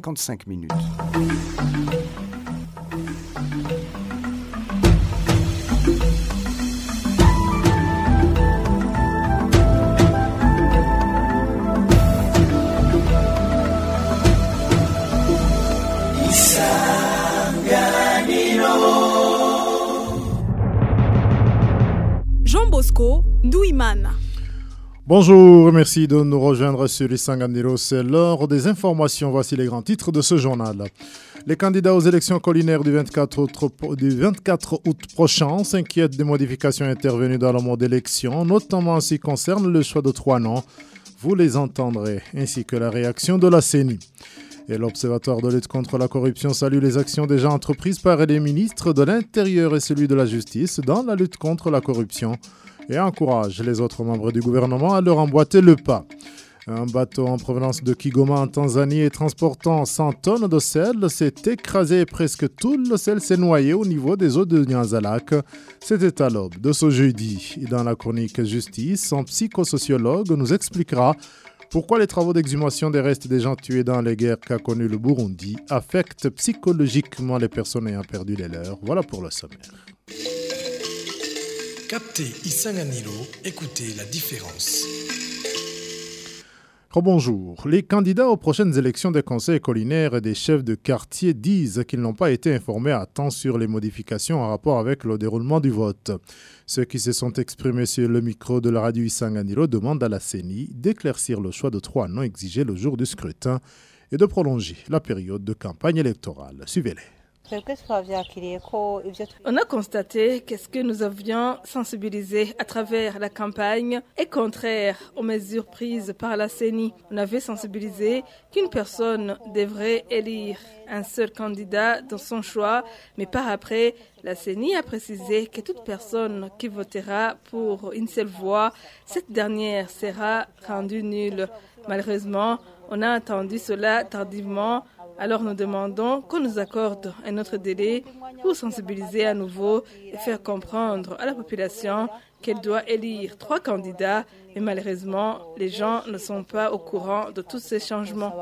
55 minutes. Bonjour merci de nous rejoindre sur Isanganiro. C'est l'heure des informations. Voici les grands titres de ce journal. Les candidats aux élections collinaires du 24 août, du 24 août prochain s'inquiètent des modifications intervenues dans le mode d'élection, notamment en ce qui concerne le choix de trois noms. Vous les entendrez, ainsi que la réaction de la CENI. Et l'Observatoire de lutte contre la corruption salue les actions déjà entreprises par les ministres de l'Intérieur et celui de la Justice dans la lutte contre la corruption et encourage les autres membres du gouvernement à leur emboîter le pas. Un bateau en provenance de Kigoma en Tanzanie et transportant 100 tonnes de sel s'est écrasé et presque tout le sel s'est noyé au niveau des eaux de Nyanzalak. C'était à l'aube de ce jeudi. Et dans la chronique Justice, un psychosociologue nous expliquera pourquoi les travaux d'exhumation des restes des gens tués dans les guerres qu'a connues le Burundi affectent psychologiquement les personnes ayant perdu les leurs. Voilà pour le sommaire. Captez Isanganilo, écoutez la différence. Bonjour. Les candidats aux prochaines élections des conseils collinaires et des chefs de quartier disent qu'ils n'ont pas été informés à temps sur les modifications en rapport avec le déroulement du vote. Ceux qui se sont exprimés sur le micro de la radio Isanganilo demandent à la CENI d'éclaircir le choix de trois noms exigés le jour du scrutin et de prolonger la période de campagne électorale. Suivez-les. On a constaté que ce que nous avions sensibilisé à travers la campagne est contraire aux mesures prises par la CENI. On avait sensibilisé qu'une personne devrait élire un seul candidat dans son choix, mais par après, la CENI a précisé que toute personne qui votera pour une seule voix, cette dernière sera rendue nulle. Malheureusement, on a attendu cela tardivement alors nous demandons qu'on nous accorde un autre délai pour sensibiliser à nouveau et faire comprendre à la population qu'elle doit élire trois candidats, mais malheureusement, les gens ne sont pas au courant de tous ces changements.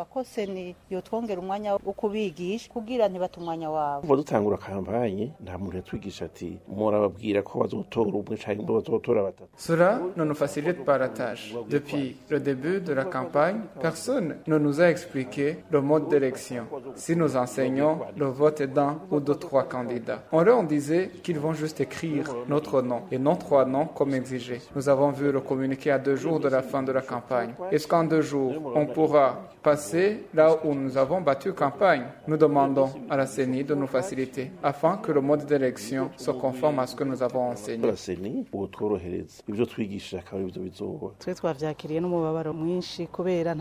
Cela ne nous facilite pas la tâche. Depuis le début de la campagne, personne ne nous a expliqué le mode d'élection. Si nous enseignons le vote d'un ou de trois candidats, on leur disait qu'ils vont juste écrire notre nom et non trois noms comme exigé. Nous avons vu le communiqué à deux jours de la fin de la campagne. Est-ce qu'en deux jours, on pourra passer là où nous avons battu campagne? Nous demandons à la CENI de nous faciliter afin que le mode d'élection se conforme à ce que nous avons enseigné.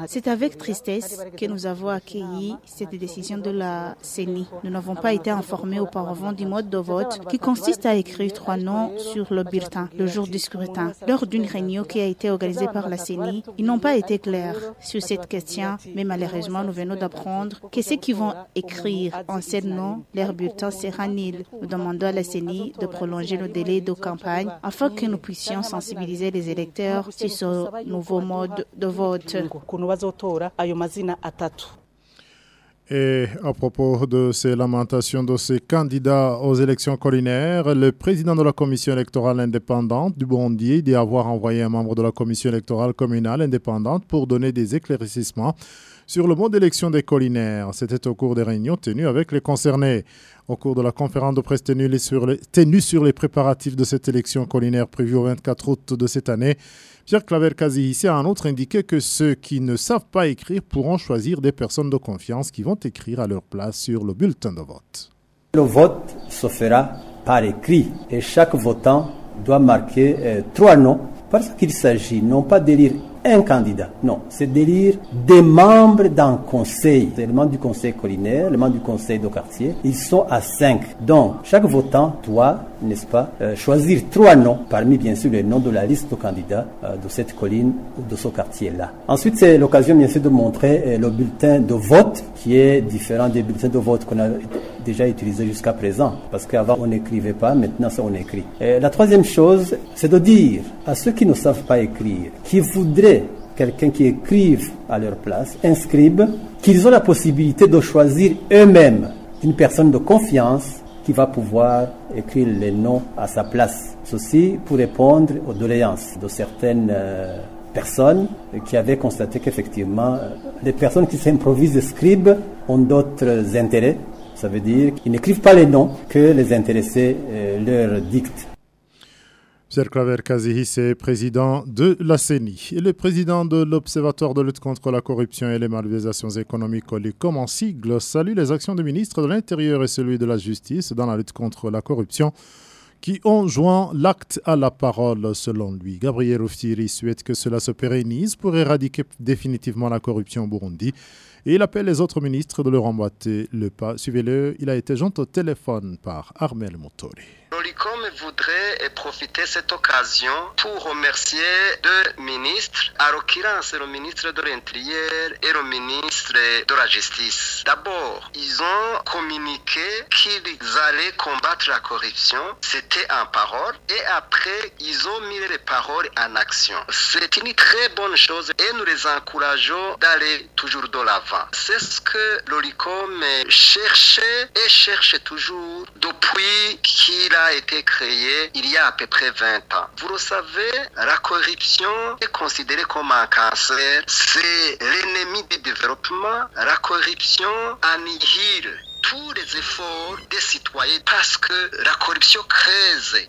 C'est avec tristesse que nous avons accueilli cette décision de la CENI. Nous n'avons pas été informés auparavant du mode de vote qui consiste à écrire trois noms sur le bulletin le jour du scrutin. Lors d'une réunion qui a été organisée par la CENI, ils n'ont pas été clairs sur cette question, mais malheureusement, nous venons d'apprendre que ceux qui vont écrire en ces noms, leur bulletin sera nul. Nous demandons à la CENI de prolonger le délai de campagne afin que nous puissions sensibiliser les électeurs sur ce nouveau mode de vote. Et à propos de ces lamentations de ces candidats aux élections collinaires, le président de la commission électorale indépendante du Burundi dit avoir envoyé un membre de la commission électorale communale indépendante pour donner des éclaircissements sur le mode d'élection des collinaires. C'était au cours des réunions tenues avec les concernés. Au cours de la conférence de presse tenue sur les, tenue sur les préparatifs de cette élection collinaire prévue au 24 août de cette année, Pierre Claver Kazi a en outre indiqué que ceux qui ne savent pas écrire pourront choisir des personnes de confiance qui vont écrire à leur place sur le bulletin de vote. Le vote se fera par écrit et chaque votant doit marquer euh, trois noms parce qu'il s'agit non pas d'élire un candidat, non, c'est d'élire des membres d'un conseil. Les membres du conseil collinaire, les membres du conseil de quartier, ils sont à cinq. Donc, chaque votant doit, n'est-ce pas, euh, choisir trois noms parmi bien sûr les noms de la liste de candidats euh, de cette colline ou de ce quartier-là. Ensuite, c'est l'occasion bien sûr de montrer euh, le bulletin de vote qui est différent des bulletins de vote qu'on a déjà utilisés jusqu'à présent. Parce qu'avant on n'écrivait pas, maintenant ça on écrit. La troisième chose, c'est de dire à ceux qui ne savent pas écrire, qui voudraient quelqu'un qui écrive à leur place, un scribe, qu'ils ont la possibilité de choisir eux-mêmes une personne de confiance qui va pouvoir écrire les noms à sa place. Ceci pour répondre aux doléances de certaines euh, personnes qui avaient constaté qu'effectivement, euh, les personnes qui s'improvisent scribes ont d'autres intérêts. Ça veut dire qu'ils n'écrivent pas les noms que les intéressés euh, leur dictent. Pierre Claver Kazihi, c'est président de la CENI. Et le président de l'Observatoire de lutte contre la corruption et les malversations économiques, comme en sigle, salue les actions du ministre de l'Intérieur et celui de la Justice dans la lutte contre la corruption qui ont joint l'acte à la parole selon lui. Gabriel Oftiri souhaite que cela se pérennise pour éradiquer définitivement la corruption au Burundi et il appelle les autres ministres de leur emboîter le pas. Suivez-le, il a été joint au téléphone par Armel Motori. L'OLICOM voudrait profiter de cette occasion pour remercier deux ministres, à l'occurrence le ministre de l'Intérieur et le ministre de la Justice. D'abord, ils ont communiqué qu'ils allaient combattre la corruption, c'était en parole, et après, ils ont mis les paroles en action. C'est une très bonne chose et nous les encourageons d'aller toujours de l'avant. C'est ce que l'OLICOM cherchait et cherche toujours depuis qu'il a été créé il y a à peu près 20 ans. Vous le savez, la corruption est considérée comme un cancer. C'est l'ennemi du développement. La corruption annihile tous les efforts des citoyens parce que la corruption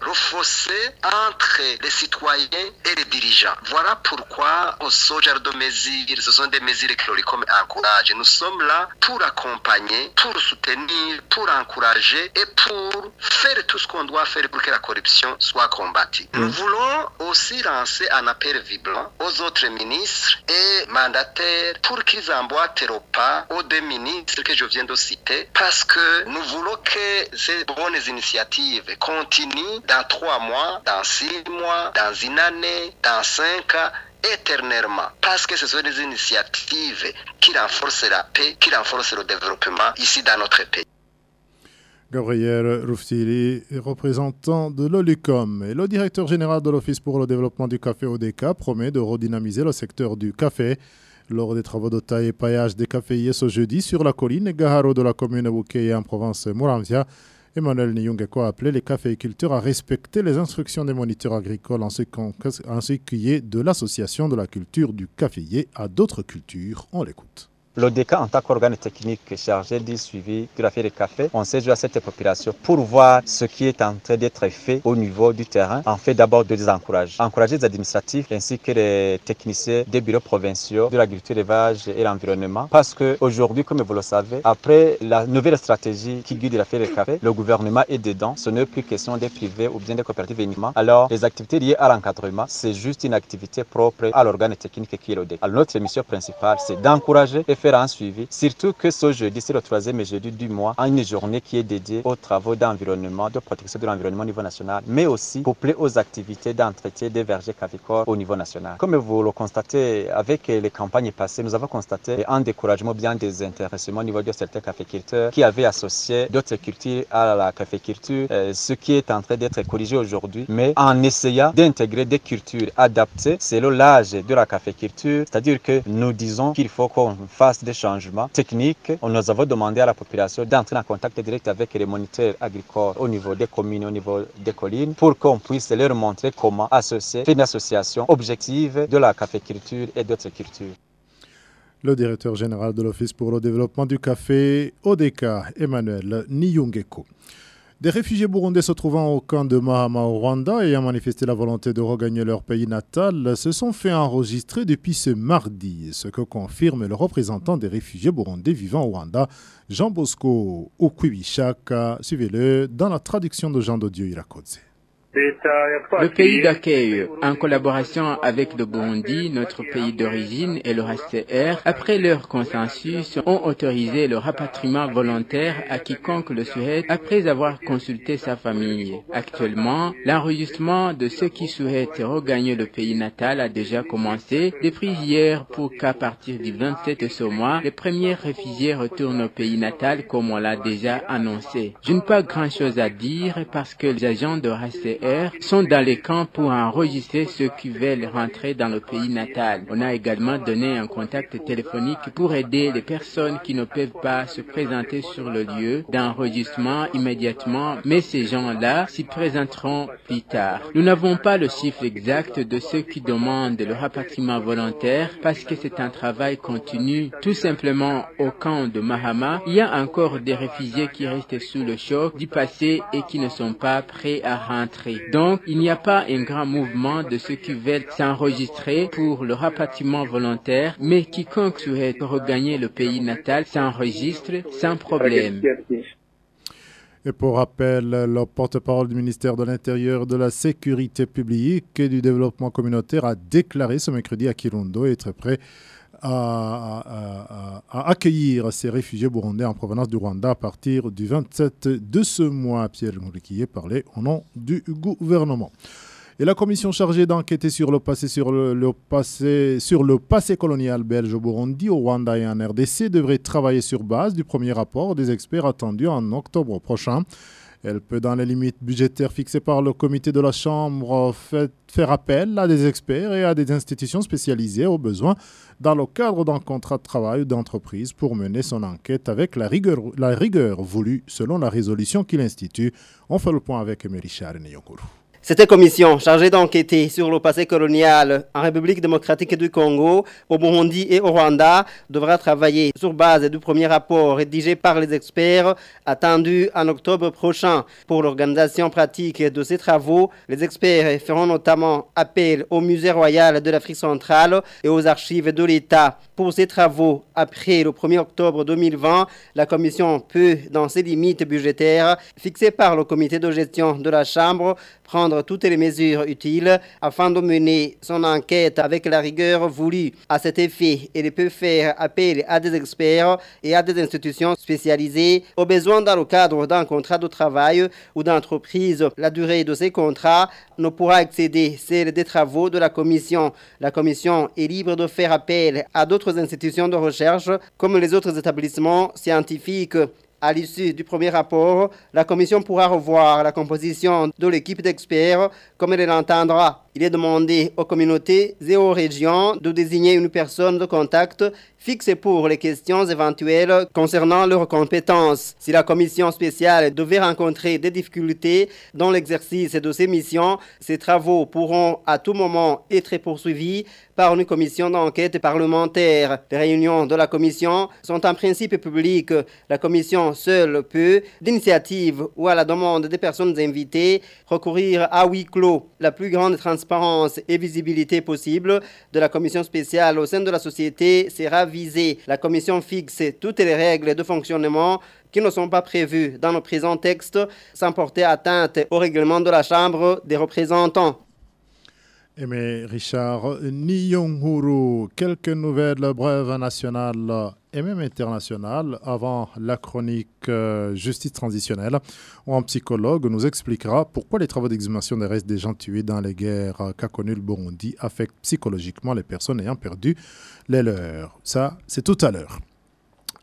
le fossé entre les citoyens et les dirigeants. Voilà pourquoi ce genre de mesures, ce sont des mesures que l'OLICOM encourage. Nous sommes là pour accompagner, pour soutenir, pour encourager et pour faire tout ce qu'on doit faire pour que la corruption soit combattue. Nous voulons aussi lancer un appel vibrant aux autres ministres et mandataires pour qu'ils emboîtent le pas aux deux ministres que je viens de citer parce que nous voulons que ces bonnes initiatives continuent dans trois mois, dans six mois, dans une année, dans cinq ans éternellement. Parce que ce sont des initiatives qui renforcent la paix, qui renforcent le développement ici dans notre pays. Gabriel Rouftili, représentant de l'OLUCOM. Et le directeur général de l'Office pour le développement du café ODK promet de redynamiser le secteur du café lors des travaux de taille et paillage des caféiers ce jeudi sur la colline Gaharo de la commune Bouquet en province Mouramvia. Emmanuel Nyungeko a appelé les caféiculteurs à respecter les instructions des moniteurs agricoles ainsi qui est de l'association de la culture du caféier à d'autres cultures. On l'écoute. L'ODK, en tant qu'organe technique chargé du suivi de l'affaire des café, on s'est joué à cette population pour voir ce qui est en train d'être fait au niveau du terrain. En fait, d'abord de les encourager. Les administratifs ainsi que les techniciens des bureaux provinciaux de l'agriculture, l'élevage et l'environnement. Parce qu'aujourd'hui, comme vous le savez, après la nouvelle stratégie qui guide l'affaire des café, le gouvernement est dedans. Ce n'est plus question des privés ou bien des coopératives uniquement. Alors, les activités liées à l'encadrement, c'est juste une activité propre à l'organe technique qui est l'ODK. Alors, notre mission principale, c'est d'encourager et faire un suivi. Surtout que ce jeudi, c'est le troisième jeudi du mois, une journée qui est dédiée aux travaux d'environnement, de protection de l'environnement au niveau national, mais aussi couplée aux activités d'entretien des vergers cavicoles au niveau national. Comme vous le constatez avec les campagnes passées, nous avons constaté un découragement, bien des intéressements au niveau de certains caféculteurs qui avaient associé d'autres cultures à la caféculture, euh, ce qui est en train d'être corrigé aujourd'hui, mais en essayant d'intégrer des cultures adaptées selon l'âge de la caféculture, c'est-à-dire que nous disons qu'il faut qu'on fasse des changements techniques. Nous avons demandé à la population d'entrer en contact direct avec les moniteurs agricoles au niveau des communes, au niveau des collines, pour qu'on puisse leur montrer comment associer une association objective de la caféculture et d'autres cultures. Le directeur général de l'Office pour le développement du café, ODK, Emmanuel Niyungeko. Des réfugiés burundais se trouvant au camp de Mahama au Rwanda ayant manifesté la volonté de regagner leur pays natal se sont fait enregistrer depuis ce mardi, ce que confirme le représentant des réfugiés burundais vivant au Rwanda, Jean Bosco Okwibishaka. Suivez-le dans la traduction de Jean de Dieu Irakodze. Le pays d'accueil, en collaboration avec le Burundi, notre pays d'origine et le HCR, après leur consensus, ont autorisé le rapatriement volontaire à quiconque le souhaite après avoir consulté sa famille. Actuellement, l'enregistrement de ceux qui souhaitent regagner le pays natal a déjà commencé depuis hier pour qu'à partir du 27 de ce mois, les premiers réfugiés retournent au pays natal comme on l'a déjà annoncé. Je n'ai pas grand chose à dire parce que les agents de HCR Sont dans les camps pour enregistrer ceux qui veulent rentrer dans le pays natal. On a également donné un contact téléphonique pour aider les personnes qui ne peuvent pas se présenter sur le lieu d'enregistrement immédiatement, mais ces gens-là s'y présenteront plus tard. Nous n'avons pas le chiffre exact de ceux qui demandent le rapatriement volontaire parce que c'est un travail continu. Tout simplement, au camp de Mahama, il y a encore des réfugiés qui restent sous le choc du passé et qui ne sont pas prêts à rentrer. Donc, il n'y a pas un grand mouvement de ceux qui veulent s'enregistrer pour le rapatriement volontaire, mais quiconque souhaite regagner le pays natal s'enregistre sans problème. Et pour rappel, le porte-parole du ministère de l'Intérieur, de la Sécurité publique et du Développement communautaire a déclaré ce mercredi à Kirundo être prêt à, accueillir ces réfugiés burundais en provenance du Rwanda à partir du 27 de ce mois. Pierre est parlait au nom du gouvernement. Et la commission chargée d'enquêter sur le passé sur le, passé sur le passé colonial belge au Burundi, au Rwanda et en RDC devrait travailler sur base du premier rapport des experts attendus en octobre prochain. Elle peut, dans les limites budgétaires fixées par le comité de la Chambre, faire appel à des experts et à des institutions spécialisées au besoin dans le cadre d'un contrat de travail ou d'entreprise pour mener son enquête avec la rigueur, la rigueur voulue selon la résolution qu'il institue. On fait le point avec Emery Charles cette commission chargée d'enquêter sur le passé colonial en République démocratique du Congo, au Burundi et au Rwanda devra travailler sur base du premier rapport rédigé par les experts attendu en octobre prochain. Pour l'organisation pratique de ces travaux, les experts feront notamment appel au Musée royal de l'Afrique centrale et aux archives de l'État. Pour ces travaux, après le 1er octobre 2020, la commission peut, dans ses limites budgétaires fixées par le comité de gestion de la Chambre, prendre toutes les mesures utiles afin de mener son enquête avec la rigueur voulue. À cet effet, elle peut faire appel à des experts et à des institutions spécialisées au besoin dans le cadre d'un contrat de travail ou d'entreprise. La durée de ces contrats ne pourra excéder celle des travaux de la commission. La commission est libre de faire appel à d'autres institutions de recherche comme les autres établissements scientifiques. À l'issue du premier rapport, la Commission pourra revoir la composition de l'équipe d'experts comme elle l'entendra. Il est demandé aux communautés et aux régions de désigner une personne de contact fixée pour les questions éventuelles concernant leurs compétences. Si la commission spéciale devait rencontrer des difficultés dans l'exercice de ses missions, ses travaux pourront à tout moment être poursuivis par une commission d'enquête parlementaire. Les réunions de la commission sont en principe publiques. La commission seule peut, d'initiative ou à la demande des personnes invitées, recourir à huis clos. La plus grande transparence et visibilité possible de la commission spéciale au sein de la société sera La commission fixe toutes les règles de fonctionnement qui ne sont pas prévues dans le présent texte sans porter atteinte au règlement de la Chambre des représentants. Mais Richard Nyonghuru, quelques nouvelles brèves nationales et même internationales avant la chronique euh, justice transitionnelle, où un psychologue nous expliquera pourquoi les travaux d'exhumation des restes des gens tués dans les guerres qu'a connues le Burundi affectent psychologiquement les personnes ayant perdu les leurs. Ça, c'est tout à l'heure.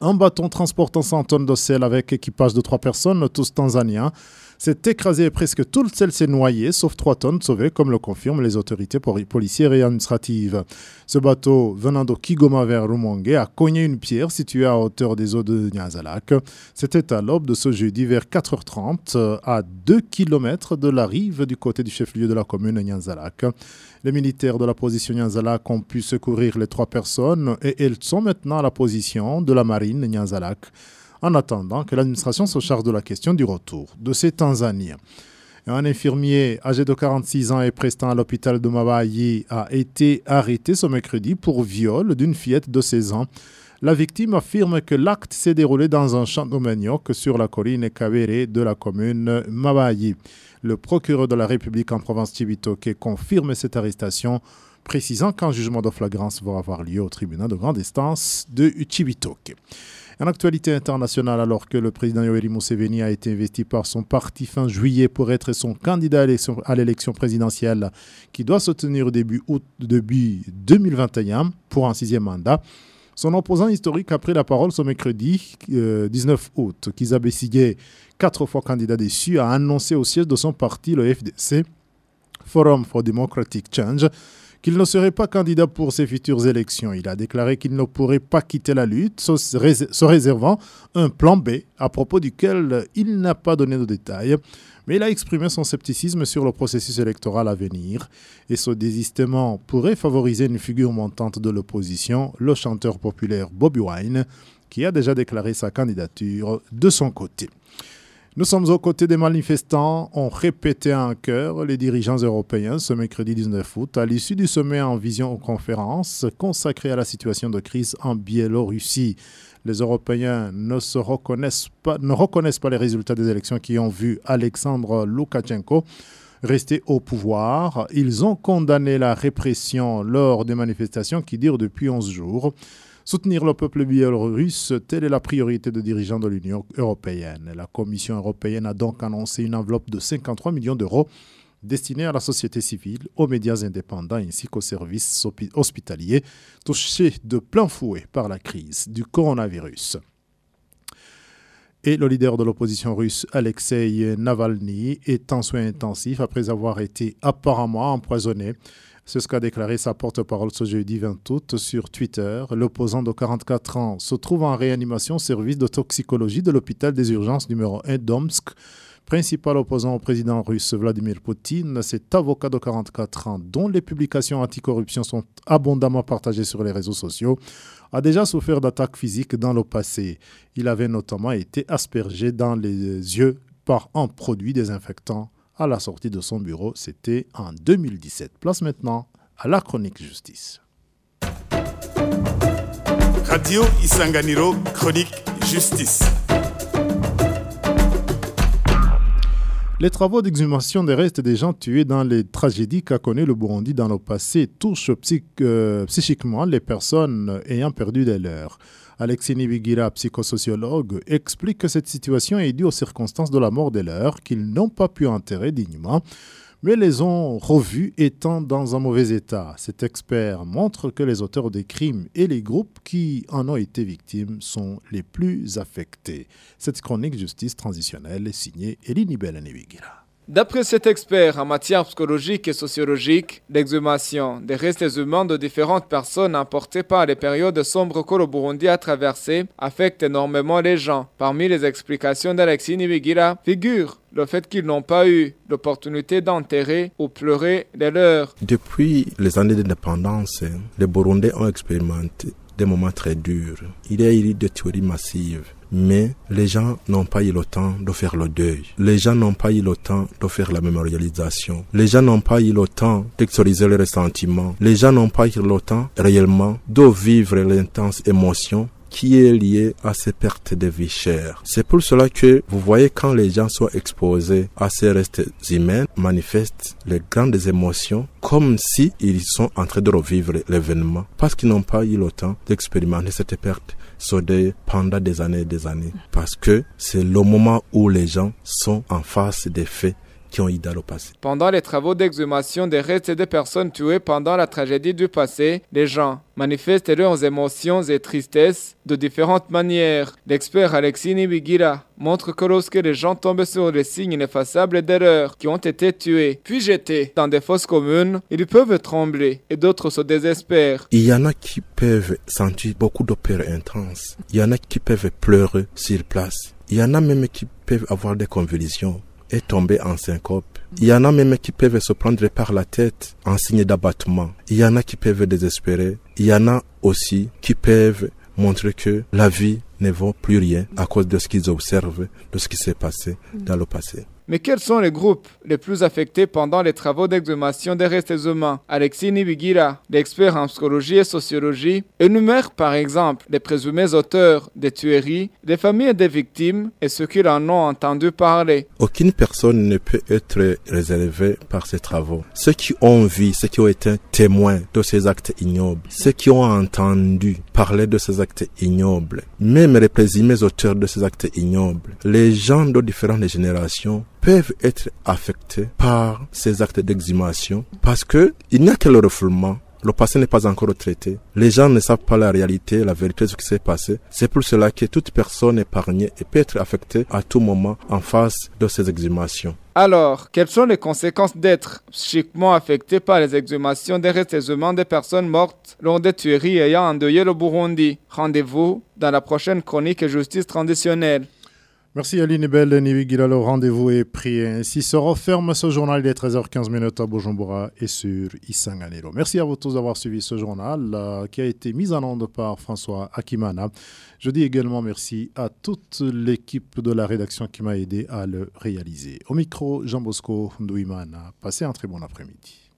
Un bâton transportant 100 tonnes de sel avec équipage de trois personnes, tous tanzaniens, s'est écrasé et presque tout le sel s'est noyé, sauf trois tonnes sauvées, comme le confirment les autorités policières et administratives. Ce bateau, venant de Kigoma vers Rumongue, a cogné une pierre située à hauteur des eaux de Nyanzalak. C'était à l'aube de ce jeudi vers 4h30, à 2 km de la rive du côté du chef-lieu de la commune Nyanzalak. Les militaires de la position Nyanzalak ont pu secourir les trois personnes et elles sont maintenant à la position de la marine Nyanzalak en attendant que l'administration se charge de la question du retour de ces Tanzaniens. Un infirmier âgé de 46 ans et prestant à l'hôpital de Mabayi a été arrêté ce mercredi pour viol d'une fillette de 16 ans. La victime affirme que l'acte s'est déroulé dans un champ de manioc sur la colline Kavere de la commune Mabayi. Le procureur de la République en province Tibitoke confirme cette arrestation, précisant qu'un jugement de flagrance va avoir lieu au tribunal de grande instance de Tibitoke. En actualité internationale, alors que le président Yoweri Museveni a été investi par son parti fin juillet pour être son candidat à l'élection présidentielle qui doit se tenir au début août début 2021 pour un sixième mandat, Son opposant historique a pris la parole ce mercredi 19 euh, août. Kiza Bessigé, quatre fois candidat déçu, a annoncé au siège de son parti, le FDC, Forum for Democratic Change, qu'il ne serait pas candidat pour ses futures élections. Il a déclaré qu'il ne pourrait pas quitter la lutte, se réservant un plan B à propos duquel il n'a pas donné de détails. Mais il a exprimé son scepticisme sur le processus électoral à venir et ce désistement pourrait favoriser une figure montante de l'opposition, le chanteur populaire Bobby Wine, qui a déjà déclaré sa candidature de son côté. Nous sommes aux côtés des manifestants, ont répété en chœur les dirigeants européens ce mercredi 19 août à l'issue du sommet en vision-conférence consacré à la situation de crise en Biélorussie. Les Européens ne, pas, ne reconnaissent pas les résultats des élections qui ont vu Alexandre Loukachenko rester au pouvoir. Ils ont condamné la répression lors des manifestations qui durent depuis 11 jours. Soutenir le peuple biélorusse, telle est la priorité des dirigeants de l'Union européenne. La Commission européenne a donc annoncé une enveloppe de 53 millions d'euros destinée à la société civile, aux médias indépendants ainsi qu'aux services hospitaliers touchés de plein fouet par la crise du coronavirus. Et le leader de l'opposition russe, Alexei Navalny, est en soins intensifs après avoir été apparemment empoisonné c'est ce qu'a déclaré sa porte-parole ce jeudi 20 août sur Twitter. L'opposant de 44 ans se trouve en réanimation au service de toxicologie de l'hôpital des urgences numéro 1 d'Omsk. Principal opposant au président russe Vladimir Poutine, cet avocat de 44 ans, dont les publications anticorruption sont abondamment partagées sur les réseaux sociaux, a déjà souffert d'attaques physiques dans le passé. Il avait notamment été aspergé dans les yeux par un produit désinfectant à la sortie de son bureau. C'était en 2017. Place maintenant à la chronique justice. Radio Isanganiro, chronique justice. Les travaux d'exhumation des restes des gens tués dans les tragédies qu'a connu le Burundi dans le passé touchent euh, psychiquement les personnes ayant perdu des leurs. Alexis Nibigira, psychosociologue, explique que cette situation est due aux circonstances de la mort des leurs qu'ils n'ont pas pu enterrer dignement mais les ont revus étant dans un mauvais état. Cet expert montre que les auteurs des crimes et les groupes qui en ont été victimes sont les plus affectés. Cette chronique justice transitionnelle est signée Eline Nibigira. D'après cet expert en matière psychologique et sociologique, l'exhumation des restes humains de différentes personnes emportées par les périodes sombres que le Burundi a traversées affecte énormément les gens. Parmi les explications d'Alexis Nibigira figure le fait qu'ils n'ont pas eu l'opportunité d'enterrer ou pleurer les leurs. Depuis les années d'indépendance, les Burundais ont expérimenté des moments très durs. Il y a eu des tueries massives mais les gens n'ont pas eu le temps de faire le deuil. Les gens n'ont pas eu le temps de faire la mémorialisation. Les gens n'ont pas eu le temps d'exoriser les ressentiments. Les gens n'ont pas eu le temps réellement de vivre l'intense émotion qui est liée à ces pertes de vie chères. C'est pour cela que vous voyez quand les gens sont exposés à ces restes humains, manifestent les grandes émotions comme si ils sont en train de revivre l'événement parce qu'ils n'ont pas eu le temps d'expérimenter cette perte Sodé pendant des années et des années. Parce que c'est le moment où les gens sont en face des faits qui ont eu dans le passé. Pendant les travaux d'exhumation des restes des personnes tuées pendant la tragédie du passé, les gens manifestent leurs émotions et tristesses de différentes manières. L'expert Alexis Nibigira montre que lorsque les gens tombent sur les signes ineffaçables d'erreurs qui ont été tués, puis jetés dans des fosses communes, ils peuvent trembler et d'autres se désespèrent. Il y en a qui peuvent sentir beaucoup de peur intense. Il y en a qui peuvent pleurer sur place. Il y en a même qui peuvent avoir des convulsions et tomber en syncope. Il y en a même qui peuvent se prendre par la tête en signe d'abattement. Il y en a qui peuvent désespérer. Il y en a aussi qui peuvent montrer que la vie ne vaut plus rien à cause de ce qu'ils observent, de ce qui s'est passé dans le passé. Mais quels sont les groupes les plus affectés pendant les travaux d'exhumation des restes humains? Alexis Nibigira, l'expert en psychologie et sociologie, énumère par exemple les présumés auteurs des tueries, les familles des victimes et ceux qui en ont entendu parler. Aucune personne ne peut être réservée par ces travaux. Ceux qui ont vu, ceux qui ont été témoins de ces actes ignobles, ceux qui ont entendu parler de ces actes ignobles, même les présumés auteurs de ces actes ignobles, les gens de différentes générations peuvent être affectés par ces actes d'exhumation parce que il n'y a que le refoulement Le passé n'est pas encore traité. Les gens ne savent pas la réalité, la vérité de ce qui s'est passé. C'est pour cela que toute personne épargnée peut être affectée à tout moment en face de ces exhumations. Alors, quelles sont les conséquences d'être psychiquement affecté par les exhumations des restes humains des personnes mortes lors des tueries ayant endeuillé le Burundi? Rendez-vous dans la prochaine chronique Justice traditionnelle. Merci Aline Belle, Nivigila, le rendez-vous est pris. Ainsi se referme ce journal. Est 13h15 à Bujumbura et sur Isanganiro. Merci à vous tous d'avoir suivi ce journal euh, qui a été mis en onde par François Akimana. Je dis également merci à toute l'équipe de la rédaction qui m'a aidé à le réaliser. Au micro, Jean Bosco Ndouimana. Passez un très bon après-midi.